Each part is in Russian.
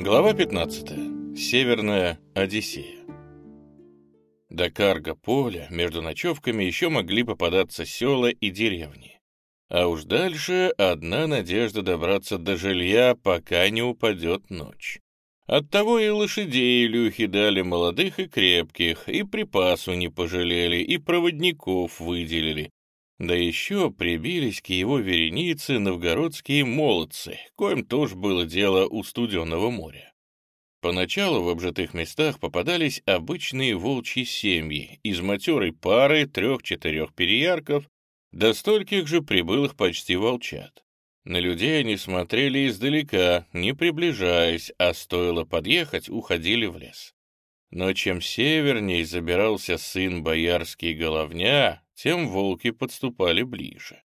Глава 15. Северная Одиссея. До Карго-поля между ночевками еще могли попадаться села и деревни. А уж дальше одна надежда добраться до жилья, пока не упадет ночь. Оттого и лошадей Илюхи дали молодых и крепких, и припасу не пожалели, и проводников выделили. Да еще прибились к его веренице новгородские молодцы, коим тоже было дело у студенного моря. Поначалу в обжитых местах попадались обычные волчьи семьи из матерой пары трех-четырех переярков до стольких же прибылых почти волчат. На людей они смотрели издалека, не приближаясь, а стоило подъехать, уходили в лес. Но чем северней забирался сын боярский головня, тем волки подступали ближе.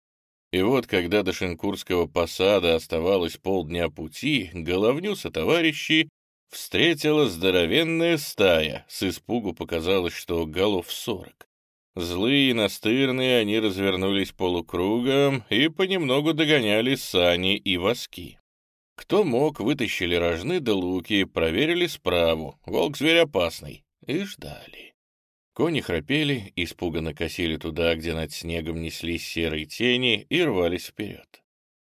И вот, когда до Шинкурского посада оставалось полдня пути, головню со товарищи встретила здоровенная стая, с испугу показалось, что голов сорок. Злые и настырные они развернулись полукругом и понемногу догоняли сани и воски. Кто мог, вытащили рожны да луки, проверили справу, волк-зверь опасный, и ждали. Кони храпели, испуганно косили туда, где над снегом неслись серые тени, и рвались вперед.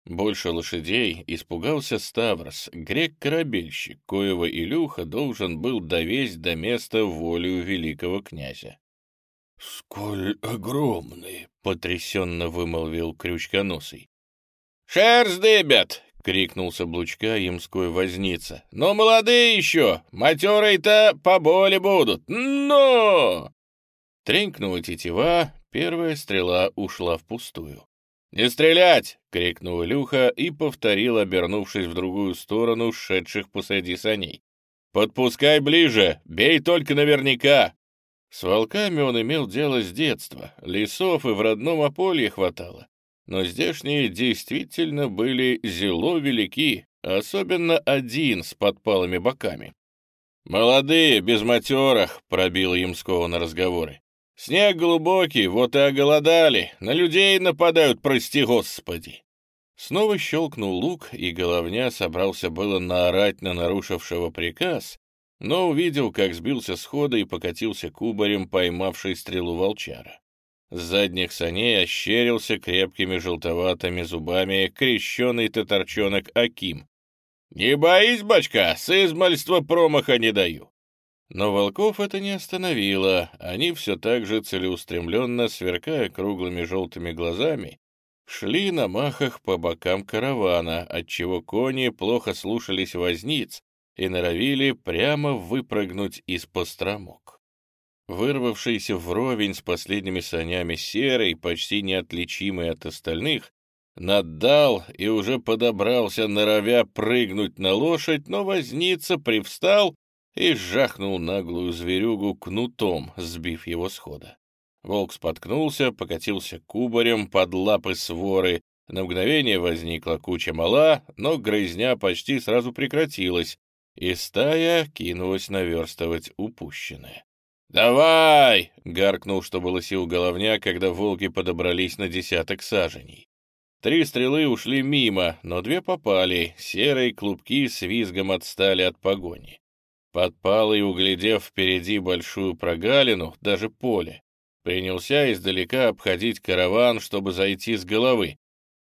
Больше лошадей испугался Ставрос, грек-корабельщик, коего Илюха должен был довесть до места волю великого князя. — Сколь огромный! — потрясенно вымолвил крючконосый. — Шерсть дыбят! — крикнул с облучка ямской возница. «Но молодые еще! Матерые-то поболе будут! Но!» Тренькнула тетива, первая стрела ушла впустую. «Не стрелять!» — крикнул Илюха и повторил, обернувшись в другую сторону шедших посреди саней. «Подпускай ближе! Бей только наверняка!» С волками он имел дело с детства, лесов и в родном ополье хватало но здешние действительно были зело велики, особенно один с подпалыми боками. «Молодые, без матерах», — пробил Ямского на разговоры. «Снег глубокий, вот и оголодали, на людей нападают, прости господи». Снова щелкнул лук, и головня собрался было наорать на нарушившего приказ, но увидел, как сбился с хода и покатился кубарем, поймавший стрелу волчара. С задних саней ощерился крепкими желтоватыми зубами крещеный татарчонок Аким. «Не боись, бачка, с измальства промаха не даю». Но волков это не остановило, они все так же целеустремленно, сверкая круглыми желтыми глазами, шли на махах по бокам каравана, отчего кони плохо слушались возниц и норовили прямо выпрыгнуть из постромок. Вырвавшийся вровень с последними санями серый, почти неотличимый от остальных, наддал и уже подобрался, норовя прыгнуть на лошадь, но возница привстал и жахнул наглую зверюгу кнутом, сбив его с хода. Волк споткнулся, покатился кубарем под лапы своры, на мгновение возникла куча мала, но грызня почти сразу прекратилась, и стая кинулась наверстывать упущенное. «Давай!» — гаркнул, что было сил головня, когда волки подобрались на десяток саженей. Три стрелы ушли мимо, но две попали, серые клубки с визгом отстали от погони. Подпалый, углядев впереди большую прогалину, даже поле, принялся издалека обходить караван, чтобы зайти с головы.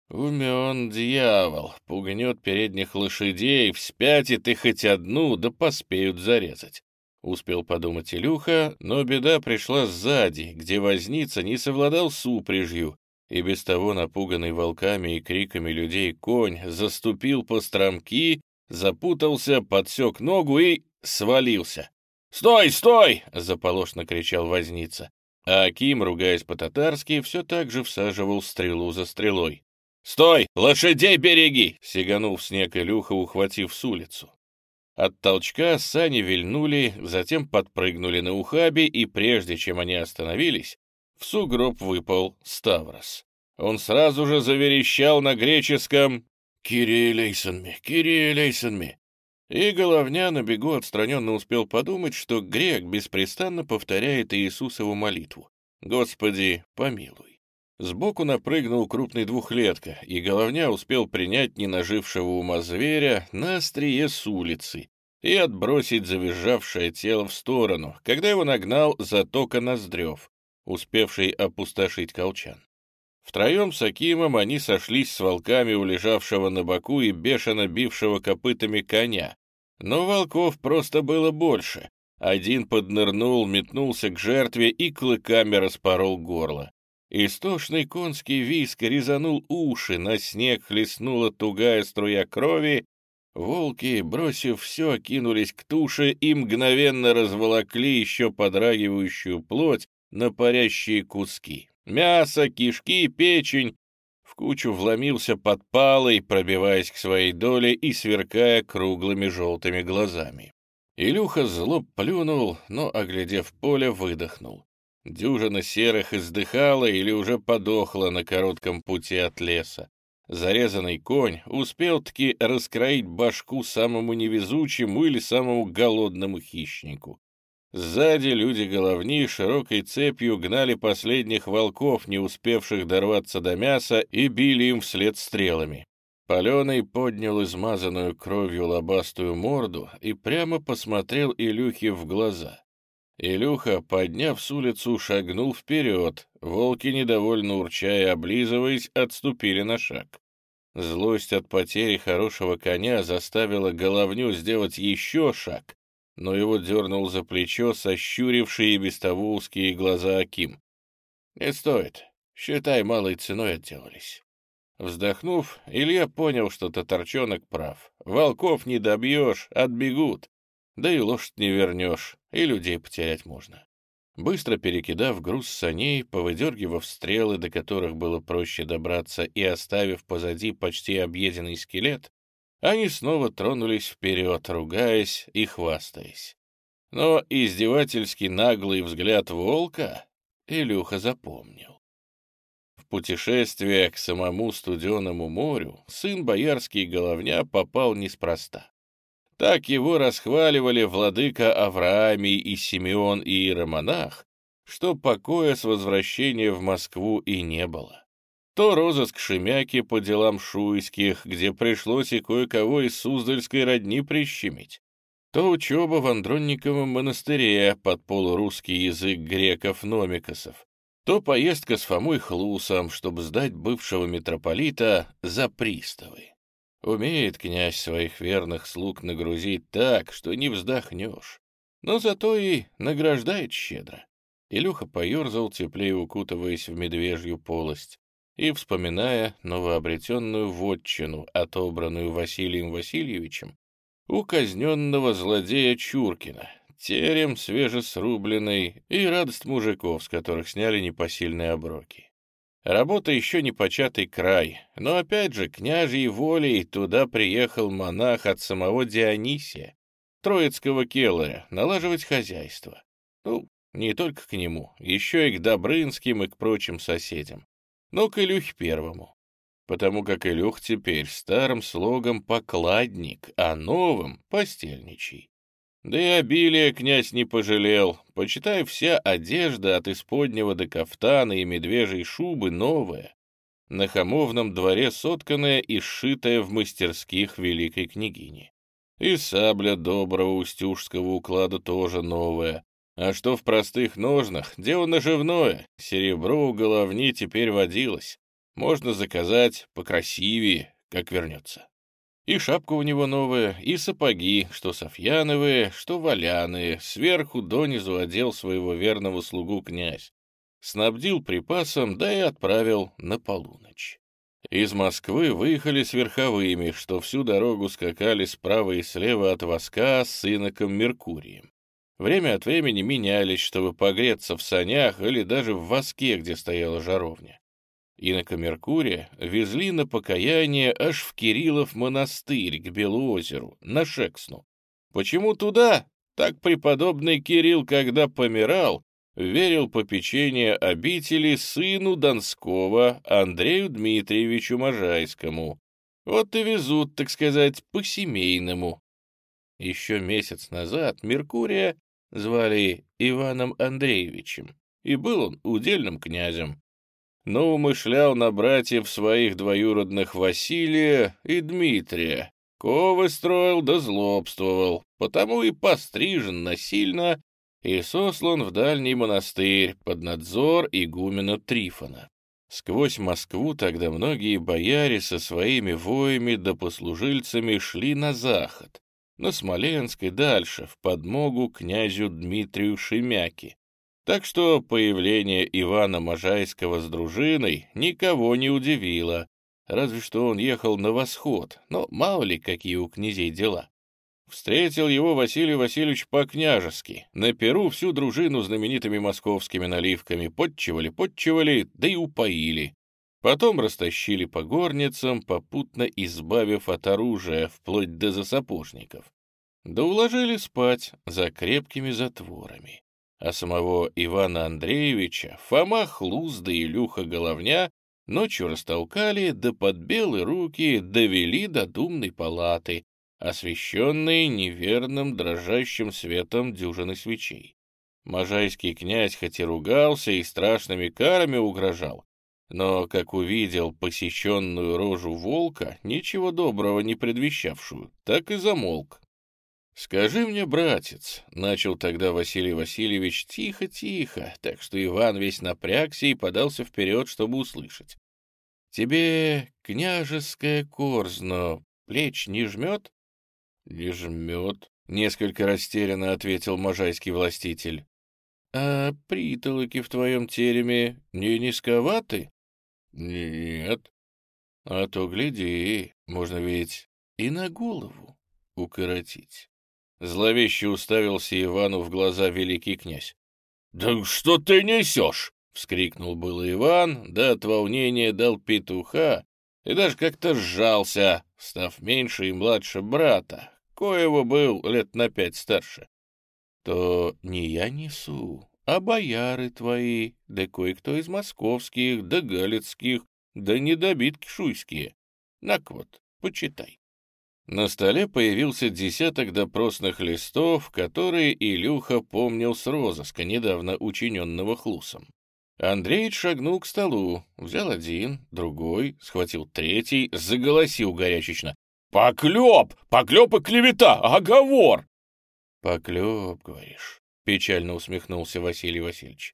Умен дьявол, пугнет передних лошадей, вспятит и хоть одну, да поспеют зарезать. Успел подумать Илюха, но беда пришла сзади, где возница не совладал с упряжью, и без того напуганный волками и криками людей конь заступил по стромки, запутался, подсек ногу и свалился. «Стой, стой!» — заполошно кричал возница. А Аким, ругаясь по-татарски, все так же всаживал стрелу за стрелой. «Стой! Лошадей береги!» — сиганул в снег Илюха, ухватив с улицу. От толчка сани вильнули, затем подпрыгнули на ухабе, и прежде чем они остановились, в сугроб выпал Ставрос. Он сразу же заверещал на греческом «Кирия Лейсонми! Кирия Лейсонми!» И головня на бегу отстраненно успел подумать, что грек беспрестанно повторяет Иисусову молитву «Господи, помилуй». Сбоку напрыгнул крупный двухлетка, и головня успел принять ненажившего ума зверя на острие с улицы, и отбросить завизжавшее тело в сторону, когда его нагнал затока Ноздрев, успевший опустошить колчан. Втроем с Акимом они сошлись с волками у лежавшего на боку и бешено бившего копытами коня. Но волков просто было больше. Один поднырнул, метнулся к жертве и клыками распорол горло. Истошный конский виск резанул уши, на снег хлестнула тугая струя крови. Волки, бросив все, кинулись к туше и мгновенно разволокли еще подрагивающую плоть на парящие куски. Мясо, кишки, печень. В кучу вломился подпалый, пробиваясь к своей доле и сверкая круглыми желтыми глазами. Илюха зло плюнул, но, оглядев поле, выдохнул. Дюжина серых издыхала или уже подохла на коротком пути от леса. Зарезанный конь успел-таки раскроить башку самому невезучему или самому голодному хищнику. Сзади люди-головни широкой цепью гнали последних волков, не успевших дорваться до мяса, и били им вслед стрелами. Паленый поднял измазанную кровью лобастую морду и прямо посмотрел Илюхе в глаза. Илюха, подняв с улицу, шагнул вперед. Волки, недовольно урча и облизываясь, отступили на шаг. Злость от потери хорошего коня заставила головню сделать еще шаг, но его дернул за плечо сощурившие без того узкие глаза Аким. «Не стоит. Считай, малой ценой отделались». Вздохнув, Илья понял, что Татарчонок прав. Волков не добьешь, отбегут. Да и лошадь не вернешь, и людей потерять можно. Быстро перекидав груз саней, повыдергивав стрелы, до которых было проще добраться, и оставив позади почти объеденный скелет, они снова тронулись вперед, ругаясь и хвастаясь. Но издевательский наглый взгляд волка Илюха запомнил. В путешествие к самому студеному морю сын боярский головня попал неспроста. Так его расхваливали владыка Авраамий и Симеон и Иеромонах, что покоя с возвращения в Москву и не было то розыск Шемяки по делам шуйских, где пришлось и кое-кого из Суздальской родни прищемить, то учеба в Андронниковом монастыре под полурусский язык греков-номикосов, то поездка с Фомой Хлусом, чтобы сдать бывшего митрополита за приставы. Умеет князь своих верных слуг нагрузить так, что не вздохнешь, но зато и награждает щедро. Илюха поерзал, теплее укутываясь в медвежью полость и, вспоминая новообретенную вотчину, отобранную Василием Васильевичем, у казненного злодея Чуркина, терем свежесрубленный и радость мужиков, с которых сняли непосильные оброки. Работа еще не початый край, но опять же княжьей волей туда приехал монах от самого Дионисия, троицкого келаря, налаживать хозяйство. Ну, не только к нему, еще и к Добрынским и к прочим соседям но к Илюхе первому. Потому как Илюх теперь старым слогом покладник, а новым — постельничий. Да и обилие князь не пожалел, почитай, вся одежда от исподнего до кафтана и медвежьей шубы новая, на хамовном дворе сотканная и сшитая в мастерских великой княгини. И сабля доброго устюжского уклада тоже новая, а что в простых ножнах, дело наживное, серебро у головни теперь водилось. Можно заказать покрасивее, как вернется. И шапка у него новая, и сапоги, что софьяновые, что валяные, сверху донизу одел своего верного слугу князь. Снабдил припасом, да и отправил на полуночь. Из Москвы выехали с верховыми, что всю дорогу скакали справа и слева от воска с иноком Меркурием. Время от времени менялись, чтобы погреться в санях или даже в воске, где стояла жаровня. Инока Меркурия везли на покаяние аж в Кириллов монастырь к Белоозеру, на Шексну. Почему туда? Так преподобный Кирилл, когда помирал, верил попечение обители сыну Донского Андрею Дмитриевичу Можайскому. Вот и везут, так сказать, по-семейному. Еще месяц назад Меркурия звали Иваном Андреевичем, и был он удельным князем. Но умышлял на братьев своих двоюродных Василия и Дмитрия, ковы строил да злобствовал, потому и пострижен насильно и сослан в дальний монастырь под надзор игумена Трифона. Сквозь Москву тогда многие бояре со своими воями да послужильцами шли на заход, на Смоленск и дальше, в подмогу князю Дмитрию Шемяки. Так что появление Ивана Можайского с дружиной никого не удивило, разве что он ехал на восход, но мало ли какие у князей дела. Встретил его Василий Васильевич по-княжески. На Перу всю дружину знаменитыми московскими наливками подчивали-подчивали, да и упоили. Потом растащили по горницам, попутно избавив от оружия, вплоть до засапожников. Да уложили спать за крепкими затворами. А самого Ивана Андреевича Фома Хлуз да Илюха Головня ночью растолкали, да под белые руки довели до думной палаты, освещенные неверным дрожащим светом дюжины свечей. Можайский князь хоть и ругался и страшными карами угрожал, но, как увидел посещенную рожу волка, ничего доброго не предвещавшую, так и замолк. «Скажи мне, братец», — начал тогда Василий Васильевич тихо-тихо, так что Иван весь напрягся и подался вперед, чтобы услышать. «Тебе княжеское корзно плеч не жмет?» «Не жмет», — несколько растерянно ответил можайский властитель. «А притолоки в твоем тереме не низковаты?» «Нет». «А то, гляди, можно ведь и на голову укоротить». Зловеще уставился Ивану в глаза великий князь. «Да что ты несешь?» — вскрикнул было Иван, да от волнения дал петуха и даже как-то сжался, став меньше и младше брата, коего был лет на пять старше. То не я несу, а бояры твои, да кое-кто из московских, да галицких, да недобитки шуйские. Так вот, почитай. На столе появился десяток допросных листов, которые Илюха помнил с розыска, недавно учиненного хлусом. Андрей шагнул к столу, взял один, другой, схватил третий, заголосил горячечно. «Поклеп! Поклеп и клевета! Оговор!» «Поклеп, говоришь?» — печально усмехнулся Василий Васильевич.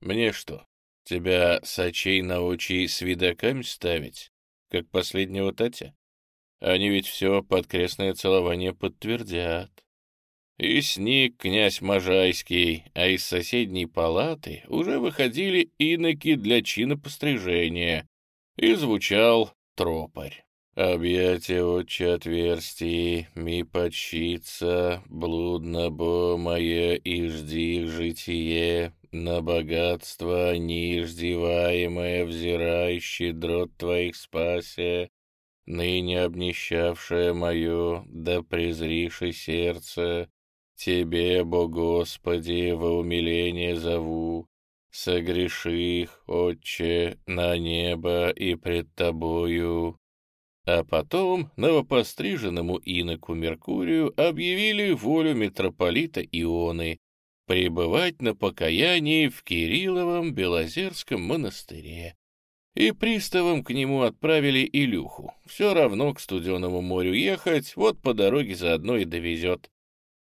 «Мне что, тебя сочей на очи с видоками ставить, как последнего Татя? Они ведь все подкрестное целование подтвердят. И сник князь Можайский, а из соседней палаты уже выходили иноки для чина пострижения, и звучал тропарь. Объятия отче отверстий, ми подщица, блудно бо мое, и жди житие, на богатство неиждеваемое, взирающий дрот твоих спасе, ныне обнищавшее мое, да презриши сердце, Тебе, бо Господи, во умиление зову, согреши их, Отче, на небо и пред Тобою, а потом новопостриженному иноку Меркурию объявили волю митрополита Ионы пребывать на покаянии в Кирилловом Белозерском монастыре. И приставом к нему отправили Илюху. Все равно к Студенному морю ехать, вот по дороге заодно и довезет.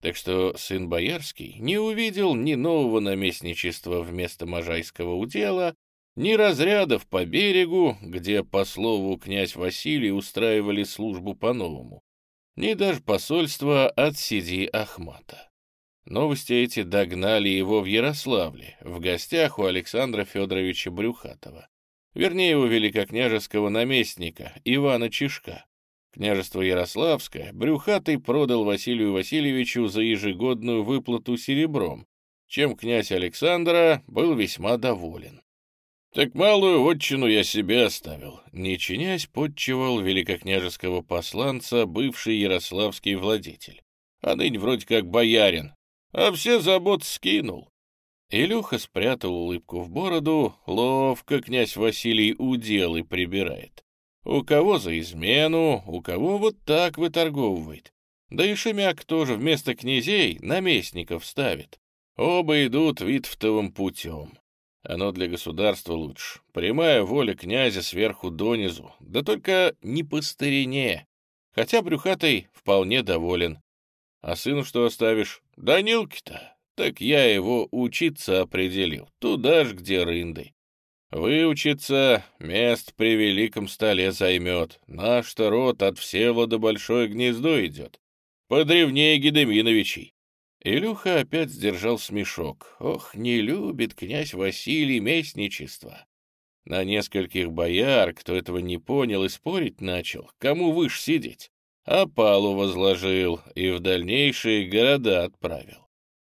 Так что сын Боярский не увидел ни нового наместничества вместо Можайского удела, ни разрядов по берегу, где, по слову, князь Василий устраивали службу по-новому, ни даже посольства от Сиди Ахмата. Новости эти догнали его в Ярославле, в гостях у Александра Федоровича Брюхатова, вернее, у великокняжеского наместника Ивана Чешка. Княжество Ярославское Брюхатый продал Василию Васильевичу за ежегодную выплату серебром, чем князь Александра был весьма доволен. Так малую отчину я себе оставил. Не чинясь, подчевал великокняжеского посланца бывший ярославский владетель. А ныне вроде как боярин. А все забот скинул. Илюха спрятал улыбку в бороду, ловко князь Василий удел и прибирает. У кого за измену, у кого вот так выторговывает. Да и Шемяк тоже вместо князей наместников ставит. Оба идут Витвтовым путем. Оно для государства лучше. Прямая воля князя сверху донизу. Да только не по старине. хотя брюхатый вполне доволен. А сыну что оставишь? Данилки-то. Так я его учиться определил, туда ж, где рынды. Выучиться, мест при великом столе займет. Наш-то род от Всеволода большое гнездо идет. Подревнее Гедеминовичей. Илюха опять сдержал смешок. Ох, не любит князь Василий местничество. На нескольких бояр, кто этого не понял и спорить начал, кому выше сидеть, опалу возложил и в дальнейшие города отправил.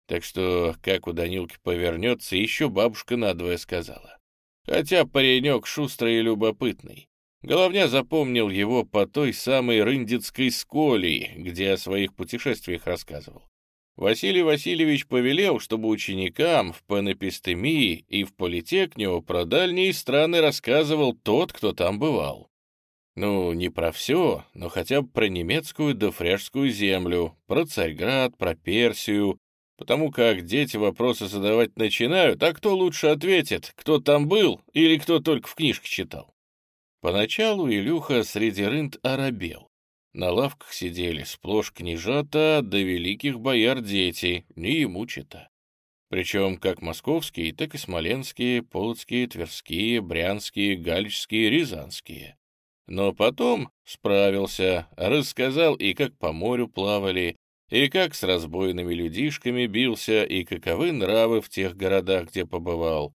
Так что, как у Данилки повернется, еще бабушка надвое сказала. Хотя паренек шустрый и любопытный. Головня запомнил его по той самой рындицкой сколии, где о своих путешествиях рассказывал. Василий Васильевич повелел, чтобы ученикам в панепистемии и в политехнио про дальние страны рассказывал тот, кто там бывал. Ну, не про все, но хотя бы про немецкую да фряжскую землю, про Царьград, про Персию, потому как дети вопросы задавать начинают, а кто лучше ответит, кто там был или кто только в книжке читал. Поначалу Илюха среди рынд оробел. На лавках сидели сплошь княжата да великих бояр дети, не ему чита. Причем как московские, так и смоленские, полоцкие, тверские, брянские, галичские, рязанские. Но потом справился, рассказал и как по морю плавали, и как с разбойными людишками бился, и каковы нравы в тех городах, где побывал.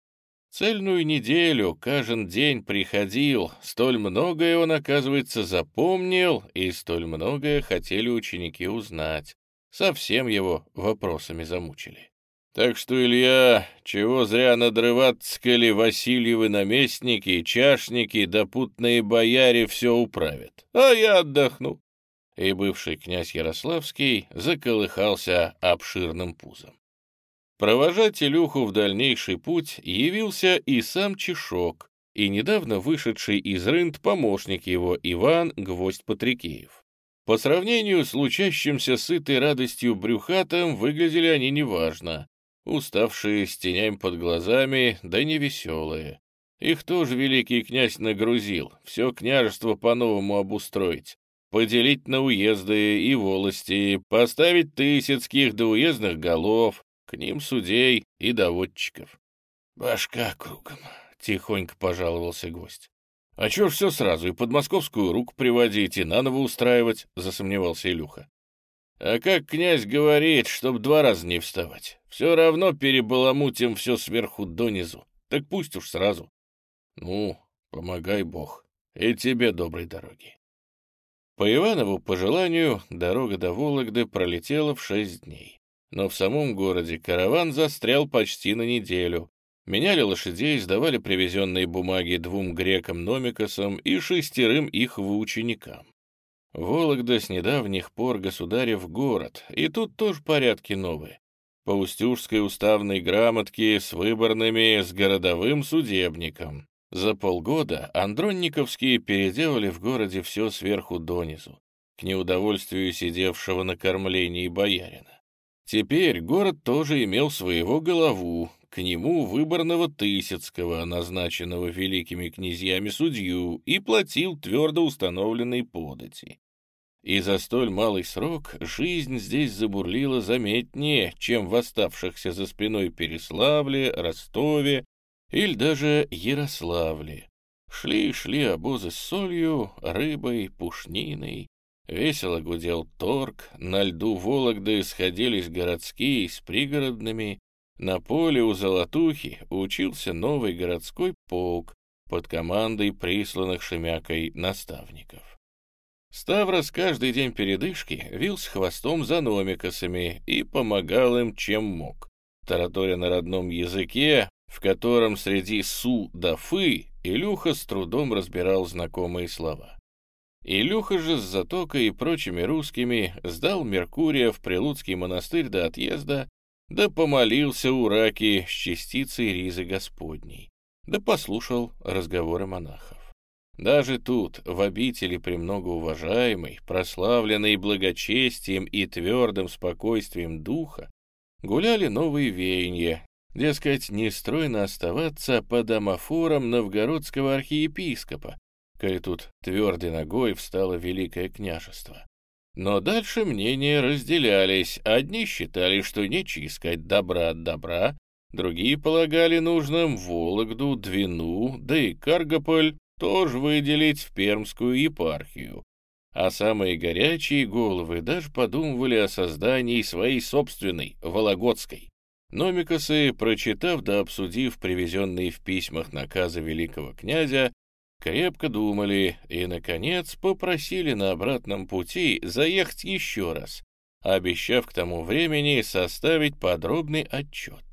Цельную неделю, каждый день приходил, столь многое он, оказывается, запомнил, и столь многое хотели ученики узнать. Совсем его вопросами замучили. Так что, Илья, чего зря надрываться, коли Васильевы наместники, чашники, допутные бояре все управят. А я отдохну. И бывший князь Ярославский заколыхался обширным пузом. Провожать Илюху в дальнейший путь явился и сам Чешок, и недавно вышедший из рынд помощник его Иван Гвоздь Патрикеев. По сравнению с лучащимся сытой радостью брюхатом выглядели они неважно, уставшие с тенями под глазами, да невеселые. Их тоже великий князь нагрузил, все княжество по-новому обустроить, поделить на уезды и волости, поставить тысяцких до уездных голов, к ним судей и доводчиков. «Башка кругом», — тихонько пожаловался гость. «А чё ж все сразу, и под московскую руку приводить, и наново устраивать?» — засомневался Илюха. «А как князь говорит, чтоб два раза не вставать, все равно перебаламутим все сверху донизу, так пусть уж сразу. Ну, помогай бог, и тебе доброй дороги». По Иванову пожеланию дорога до Вологды пролетела в шесть дней. Но в самом городе караван застрял почти на неделю. Меняли лошадей, сдавали привезенные бумаги двум грекам-номикосам и шестерым их выученикам. Вологда с недавних пор государев город, и тут тоже порядки новые. По Устюжской уставной грамотке с выборными, с городовым судебником. За полгода Андронниковские переделали в городе все сверху донизу, к неудовольствию сидевшего на кормлении боярина. Теперь город тоже имел своего голову, к нему выборного Тысяцкого, назначенного великими князьями судью, и платил твердо установленные подати. И за столь малый срок жизнь здесь забурлила заметнее, чем в оставшихся за спиной Переславле, Ростове или даже Ярославле. Шли-шли обозы с солью, рыбой, пушниной, Весело гудел торг, на льду Вологды сходились городские с пригородными, на поле у Золотухи учился новый городской полк под командой присланных Шемякой наставников. Ставрос каждый день передышки вил с хвостом за номикосами и помогал им, чем мог, тараторя на родном языке, в котором среди «су» да «фы» Илюха с трудом разбирал знакомые слова. Илюха же с Затокой и прочими русскими сдал Меркурия в Прилуцкий монастырь до отъезда, да помолился у раки с частицей ризы Господней, да послушал разговоры монахов. Даже тут, в обители премного уважаемой, прославленной благочестием и твердым спокойствием духа, гуляли новые веяния, дескать, не стройно оставаться под амофором новгородского архиепископа, коли тут твердой ногой встало Великое княжество. Но дальше мнения разделялись. Одни считали, что нечего искать добра от добра, другие полагали нужным Вологду, Двину, да и Каргополь тоже выделить в Пермскую епархию. А самые горячие головы даже подумывали о создании своей собственной, Вологодской. Номикосы, прочитав да обсудив привезенные в письмах наказы великого князя, крепко думали и, наконец, попросили на обратном пути заехать еще раз, обещав к тому времени составить подробный отчет.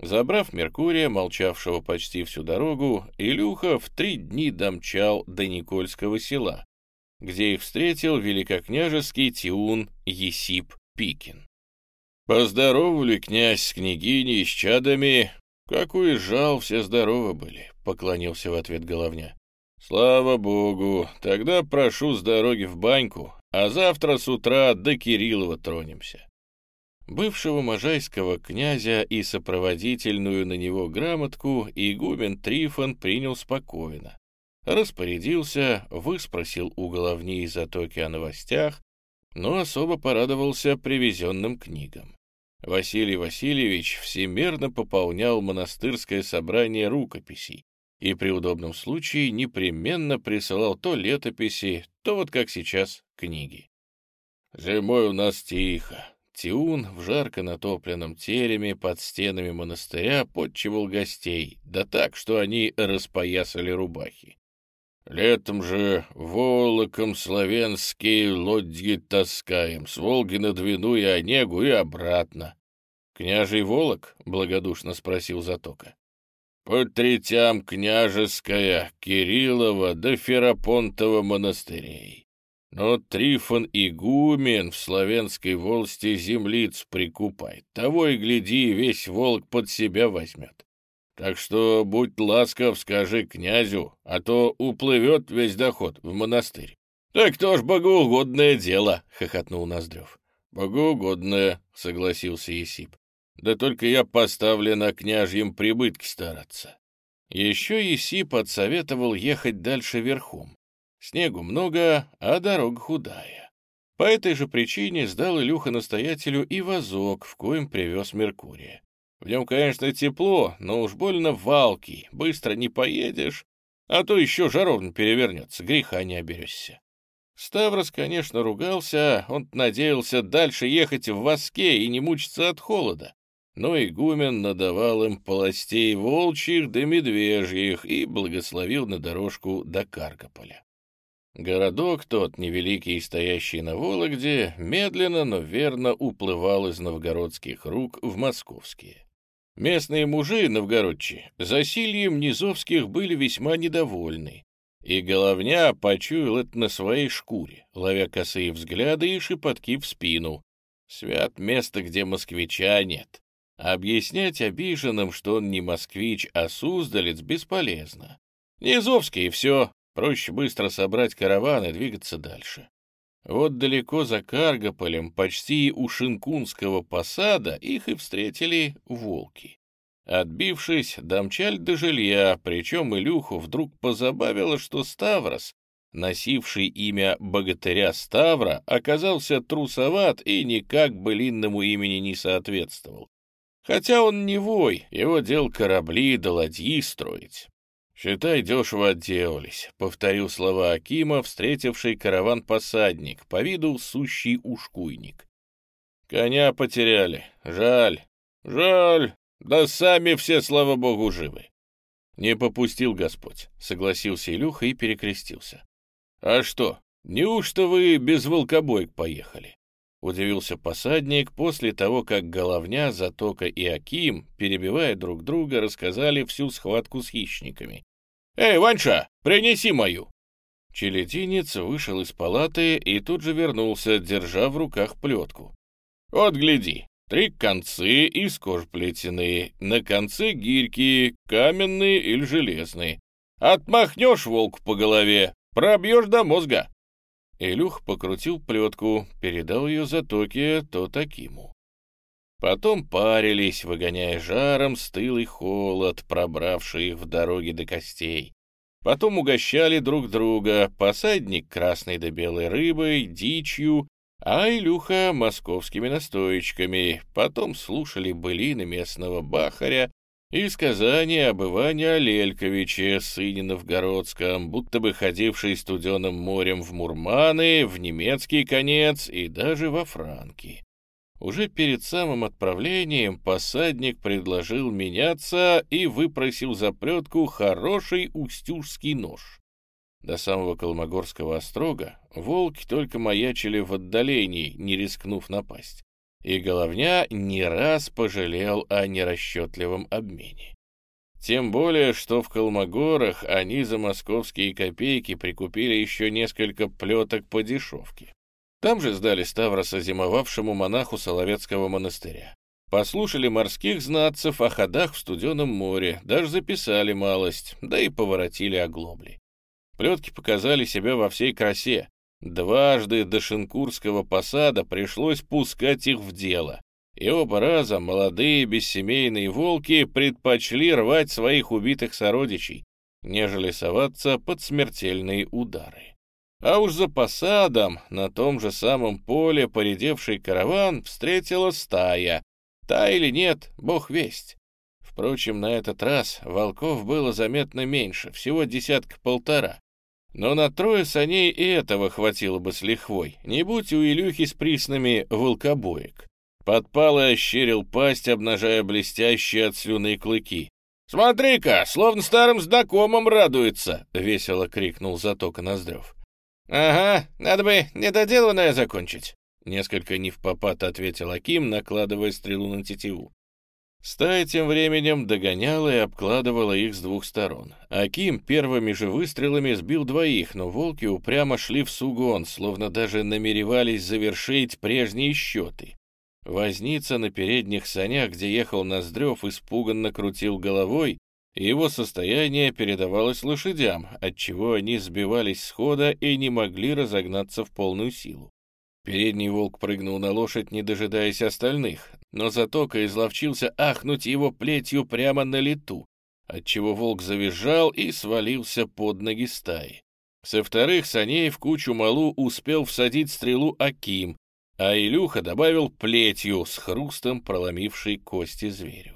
Забрав Меркурия, молчавшего почти всю дорогу, Илюха в три дни домчал до Никольского села, где их встретил великокняжеский тиун Есип Пикин. «Поздоровали князь с княгиней и с чадами. Как уезжал, все здоровы были», — поклонился в ответ головня. «Слава богу, тогда прошу с дороги в баньку, а завтра с утра до Кириллова тронемся». Бывшего можайского князя и сопроводительную на него грамотку игумен Трифон принял спокойно. Распорядился, выспросил у головней затоки о новостях, но особо порадовался привезенным книгам. Василий Васильевич всемерно пополнял монастырское собрание рукописей, и при удобном случае непременно присылал то летописи, то вот как сейчас книги. «Зимой у нас тихо». Тиун в жарко натопленном тереме под стенами монастыря подчивал гостей, да так, что они распоясали рубахи. Летом же волоком славянские лодьи таскаем, с Волги на Двину и Онегу и обратно. — Княжий Волок? — благодушно спросил Затока. По третям княжеская, Кириллова да Ферапонтова монастырей. Но Трифон игумен в славянской волости землиц прикупает. Того и гляди, весь волк под себя возьмет. Так что будь ласков, скажи князю, а то уплывет весь доход в монастырь. — Так то ж богоугодное дело, — хохотнул Ноздрев. — Богоугодное, — согласился Есип. Да только я поставлен на княжьем прибытке стараться. Еще Еси подсоветовал ехать дальше верхом. Снегу много, а дорога худая. По этой же причине сдал Илюха настоятелю и вазок, в коем привез Меркурия. В нем, конечно, тепло, но уж больно валкий, быстро не поедешь, а то еще жаровно перевернется, греха не оберешься. Ставрос, конечно, ругался, он надеялся дальше ехать в воске и не мучиться от холода но игумен надавал им полостей волчьих да медвежьих и благословил на дорожку до Каргополя. Городок тот, невеликий и стоящий на Вологде, медленно, но верно уплывал из новгородских рук в московские. Местные мужи, новгородчи, засильем низовских были весьма недовольны, и головня почуял это на своей шкуре, ловя косые взгляды и шепотки в спину. Свят место, где москвича нет. Объяснять обиженным, что он не москвич, а суздалец, бесполезно. Низовский и все, проще быстро собрать караван и двигаться дальше. Вот далеко за Каргополем, почти у Шинкунского посада, их и встретили волки. Отбившись, домчаль до жилья, причем Илюху вдруг позабавило, что Ставрос, носивший имя богатыря Ставра, оказался трусоват и никак былинному имени не соответствовал. Хотя он не вой, его дел корабли да ладьи строить. «Считай, дешево отделались», — повторил слова Акима, встретивший караван-посадник, по виду сущий ушкуйник. «Коня потеряли. Жаль. Жаль. Да сами все, слава богу, живы». «Не попустил Господь», — согласился Илюха и перекрестился. «А что, неужто вы без волкобоек поехали?» Удивился посадник после того, как Головня, Затока и Аким, перебивая друг друга, рассказали всю схватку с хищниками. «Эй, Ванша, принеси мою!» Челетинец вышел из палаты и тут же вернулся, держа в руках плетку. «Вот гляди, три концы из кож плетеные, на конце гирьки, каменные или железные. Отмахнешь волку по голове, пробьешь до мозга. Илюх покрутил плетку, передал ее Затоке, то такиму. Потом парились, выгоняя жаром стылый холод, пробравший их в дороге до костей. Потом угощали друг друга, посадник красной да белой рыбой, дичью, а Илюха московскими настоечками. Потом слушали былины местного бахаря и сказания об Иване Алельковиче, сыне новгородском, будто бы ходивший студеным морем в Мурманы, в немецкий конец и даже во Франки. Уже перед самым отправлением посадник предложил меняться и выпросил за плетку хороший устюжский нож. До самого Колмогорского острога волки только маячили в отдалении, не рискнув напасть. И Головня не раз пожалел о нерасчетливом обмене. Тем более, что в Колмогорах они за московские копейки прикупили еще несколько плеток по дешевке. Там же сдали Ставроса зимовавшему монаху Соловецкого монастыря. Послушали морских знатцев о ходах в студеном море, даже записали малость, да и поворотили оглобли. Плетки показали себя во всей красе. Дважды до Шинкурского посада пришлось пускать их в дело. И оба раза молодые бессемейные волки предпочли рвать своих убитых сородичей, нежели соваться под смертельные удары. А уж за посадом, на том же самом поле, поредевший караван встретила стая. Та или нет, бог весть. Впрочем, на этот раз волков было заметно меньше, всего десятка-полтора. Но на трое саней и этого хватило бы с лихвой, не будь у Илюхи с приснами волкобоек. Подпал и ощерил пасть, обнажая блестящие от слюны клыки. «Смотри-ка, словно старым знакомым радуется!» — весело крикнул Затока Ноздрев. «Ага, надо бы недоделанное закончить», — несколько не в попад ответил Аким, накладывая стрелу на тетиву. Стая тем временем догоняла и обкладывала их с двух сторон. Аким первыми же выстрелами сбил двоих, но волки упрямо шли в сугон, словно даже намеревались завершить прежние счеты. Возница на передних санях, где ехал Ноздрев, испуганно крутил головой, его состояние передавалось лошадям, отчего они сбивались с хода и не могли разогнаться в полную силу. Передний волк прыгнул на лошадь, не дожидаясь остальных, но Затока изловчился ахнуть его плетью прямо на лету, отчего волк завизжал и свалился под ноги стаи. Со вторых саней в кучу малу успел всадить стрелу Аким, а Илюха добавил плетью с хрустом проломившей кости зверю.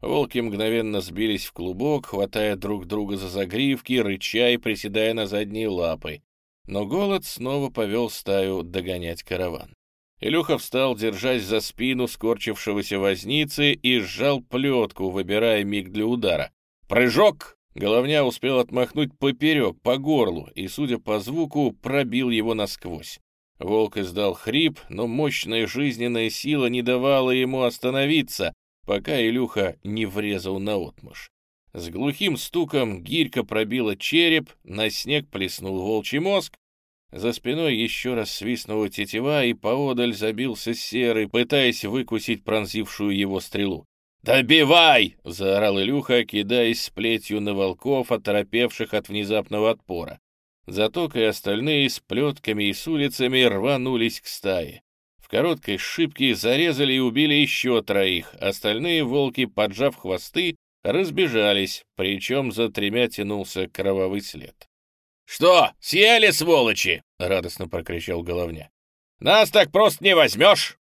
Волки мгновенно сбились в клубок, хватая друг друга за загривки, рыча и приседая на задние лапы. Но голод снова повел стаю догонять караван. Илюха встал, держась за спину скорчившегося возницы, и сжал плетку, выбирая миг для удара. «Прыжок!» Головня успел отмахнуть поперек, по горлу, и, судя по звуку, пробил его насквозь. Волк издал хрип, но мощная жизненная сила не давала ему остановиться, пока Илюха не врезал наотмашь. С глухим стуком гирька пробила череп, на снег плеснул волчий мозг, за спиной еще раз свистнула тетива, и поодаль забился серый, пытаясь выкусить пронзившую его стрелу. «Добивай!» — заорал Илюха, кидаясь с плетью на волков, оторопевших от внезапного отпора. Заток и остальные с плетками и с улицами рванулись к стае короткой шибке зарезали и убили еще троих, остальные волки, поджав хвосты, разбежались, причем за тремя тянулся кровавый след. «Что, съели, сволочи?» — радостно прокричал Головня. «Нас так просто не возьмешь!»